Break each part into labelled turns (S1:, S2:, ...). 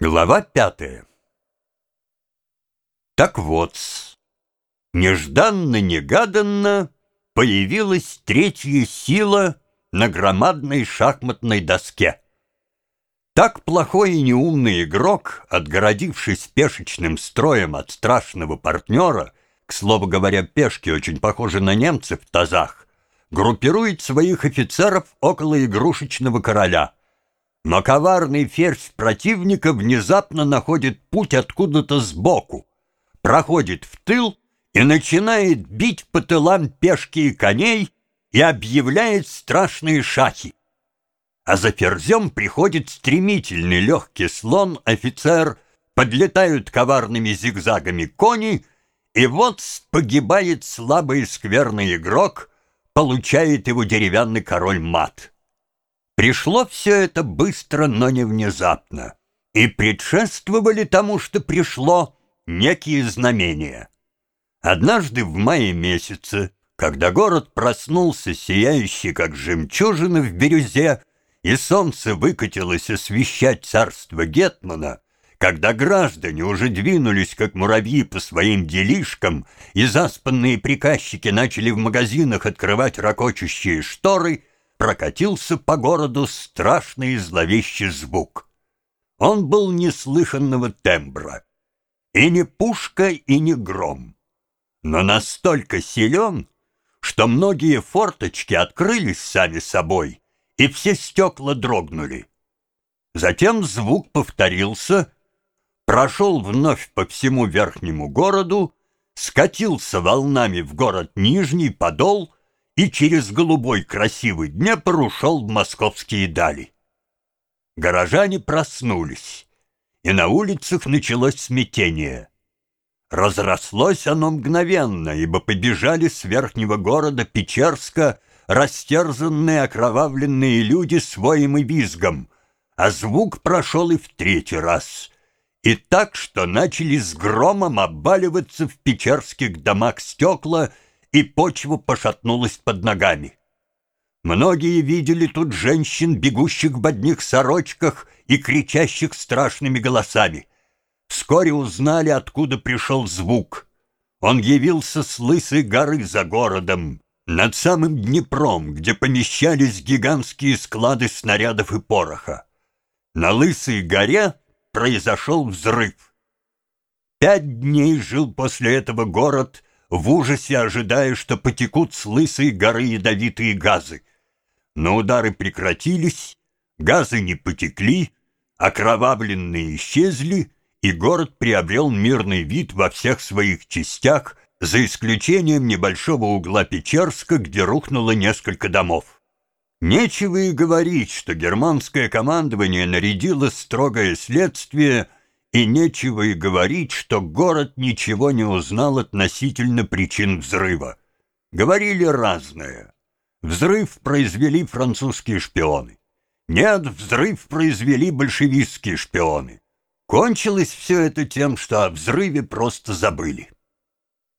S1: Глава пятая Так вот, нежданно-негаданно появилась третья сила на громадной шахматной доске. Так плохой и неумный игрок, отгородившись пешечным строем от страшного партнера, к слову говоря, пешки очень похожи на немцев в тазах, группирует своих офицеров около игрушечного короля. Но коварный ферзь противника внезапно находит путь откуда-то сбоку, проходит в тыл и начинает бить по тылам пешки и коней и объявляет страшные шахи. А за ферзем приходит стремительный легкий слон-офицер, подлетают коварными зигзагами кони, и вот погибает слабый и скверный игрок — получает его деревянный король мат. Пришло все это быстро, но не внезапно, и предшествовали тому, что пришло, некие знамения. Однажды в мае месяце, когда город проснулся, сияющий, как жемчужина в бирюзе, и солнце выкатилось освещать царство Гетмана, когда граждане уже двинулись, как муравьи, по своим делишкам, и заспанные приказчики начали в магазинах открывать ракочущие шторы, прокатился по городу страшный и зловещий звук. Он был неслыханного тембра. И не пушка, и не гром. Но настолько силен, что многие форточки открылись сами собой, и все стекла дрогнули. Затем звук повторился — прошел вновь по всему верхнему городу, скатился волнами в город Нижний Подол и через голубой красивый Днепр ушел в московские дали. Горожане проснулись, и на улицах началось смятение. Разрослось оно мгновенно, ибо побежали с верхнего города Печерска растерзанные окровавленные люди своим и визгом, а звук прошел и в третий раз — и так, что начали с громом обваливаться в печерских домах стекла, почва пошатнулась под ногами. Многие видели тут женщин, бегущих в одних сорочках и кричащих страшными голосами. Вскоре узнали, откуда пришел звук. Он явился с лысой горы за городом, над самым Днепром, где помещались гигантские склады снарядов и пороха. На лысой горе произошел взрыв. Пять дней жил после этого город, в ужасе ожидая, что потекут с лысой горы ядовитые газы. Но удары прекратились, газы не потекли, окровавленные исчезли, и город приобрел мирный вид во всех своих частях, за исключением небольшого угла Печерска, где рухнуло несколько домов. Нечего и говорить, что германское командование нарядило строгое следствие, и нечего и говорить, что город ничего не узнал относительно причин взрыва. Говорили разное. Взрыв произвели французские шпионы. Нет, взрыв произвели большевистские шпионы. Кончилось все это тем, что о взрыве просто забыли.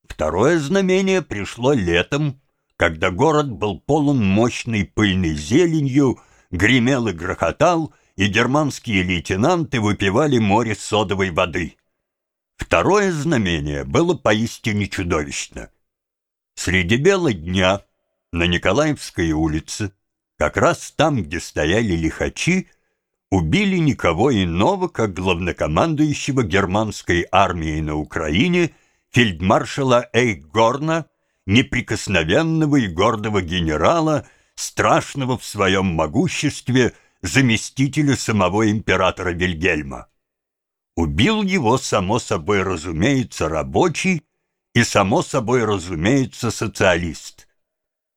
S1: Второе знамение пришло летом когда город был полон мощной пыльной зеленью, гремел и грохотал, и германские лейтенанты выпивали море содовой воды. Второе знамение было поистине чудовищно. Среди бела дня на Николаевской улице, как раз там, где стояли лихачи, убили никого иного, как главнокомандующего германской армией на Украине фельдмаршала Эйгорна, неприкосновенного и гордого генерала, страшного в своем могуществе заместителя самого императора Вильгельма. Убил его, само собой разумеется, рабочий и, само собой разумеется, социалист.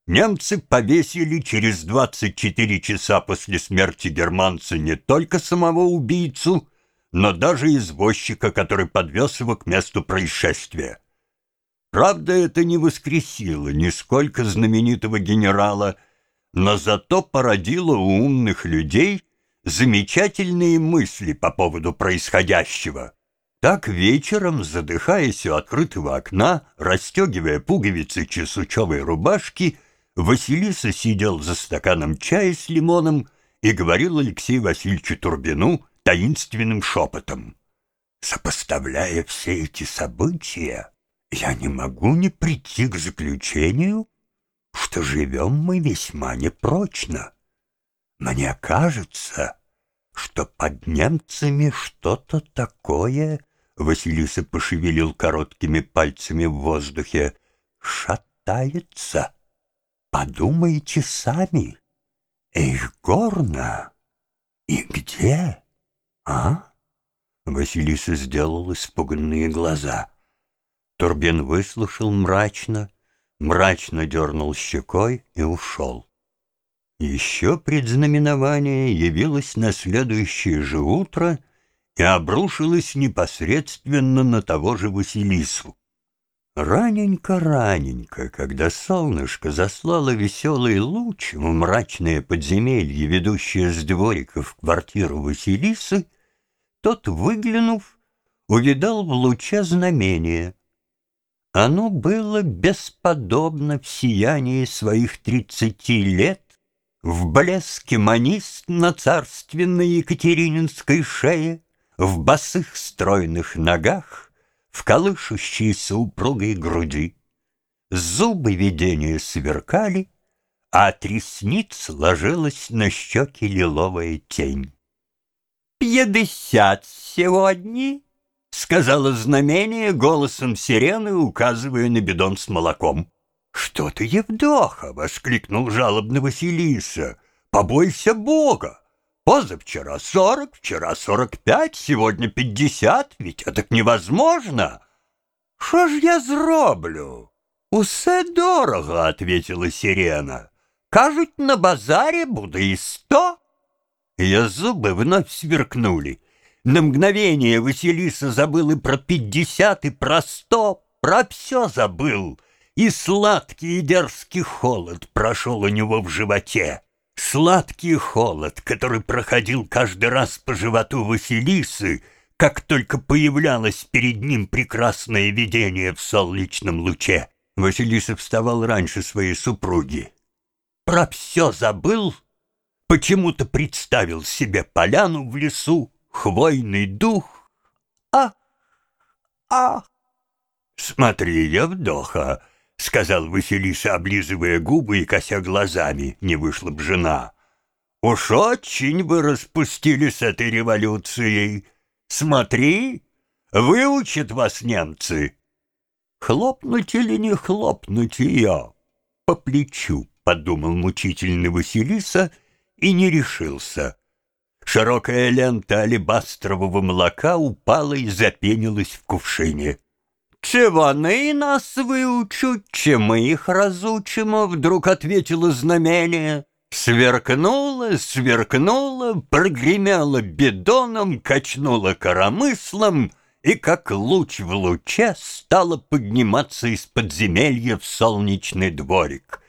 S1: Немцы повесили через 24 часа после смерти германца не только самого убийцу, но даже извозчика, который подвез его к месту происшествия. Правда, это не воскресило нисколько знаменитого генерала, но зато породило у умных людей замечательные мысли по поводу происходящего. Так вечером, задыхаясь у открытого окна, расстегивая пуговицы чесучевой рубашки, Василиса сидел за стаканом чая с лимоном и говорил Алексею Васильевичу Турбину таинственным шепотом. Сопоставляя все эти события, я не могу не прийти к заключению, что живем мы весьма непрочно. Мне кажется, что под немцами что-то такое, Василиса пошевелил короткими пальцами в воздухе, шатается. Подумайте сами. Их горно. И где? А? Василиса сделал испуганные глаза. Турбин выслушал мрачно, мрачно дернул щекой и ушел. Еще предзнаменование явилось на следующее же утро и обрушилось непосредственно на того же Василису. Раненько-раненько, когда солнышко заслало веселый луч в мрачное подземелье, ведущее с дворика в квартиру Василисы, тот, выглянув, увидал в луче знамение. Оно было бесподобно в сиянии своих тридцати лет, в блеске манист на царственной Екатерининской шее, в босых стройных ногах, в колышущейся упругой груди. Зубы видения сверкали, а от ресниц ложилась на щеки лиловая тень. «Пятьдесят сегодня!» — сказала знамение голосом сирены, указывая на бидон с молоком. «Что ты, Евдоха?» — воскликнул жалобно Василиса. «Побойся Бога! Позавчера сорок, вчера сорок пять, сегодня пятьдесят, ведь это невозможно!» «Що ж я зроблю?» «Усе дорого», — ответила сирена. «Кажуть, на базаре буду и сто». Ее зубы вновь сверкнули. На мгновение Василиса забыл и про пятьдесят, и про сто, про все забыл — и сладкий и дерзкий холод прошел у него в животе. Сладкий холод, который проходил каждый раз по животу Василисы, как только появлялось перед ним прекрасное видение в солнечном луче. Василиса вставал раньше своей супруги. Про все забыл, почему-то представил себе поляну в лесу, хвойный дух. А, а, смотри, Евдоха, — сказал Василиса, облизывая губы и кося глазами, не вышла б жена. «Уж очень вы распустили с этой революцией. Смотри, выучат вас немцы». «Хлопнуть или не хлопнуть ее?» «По плечу», — подумал мучительный Василиса и не решился. Широкая лента алебастрового молока упала и запенилась в кувшине. «Чи вони нас выучат, чи мы их разучим?» Вдруг ответило знамение. Сверкнуло, сверкнуло, прогремело бедоном, качнуло коромыслом и, как луч в луче, стало подниматься из подземелья в солнечный дворик.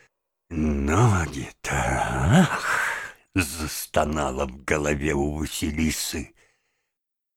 S1: «Ноги-то, ах!» — застонало в голове у Василисы.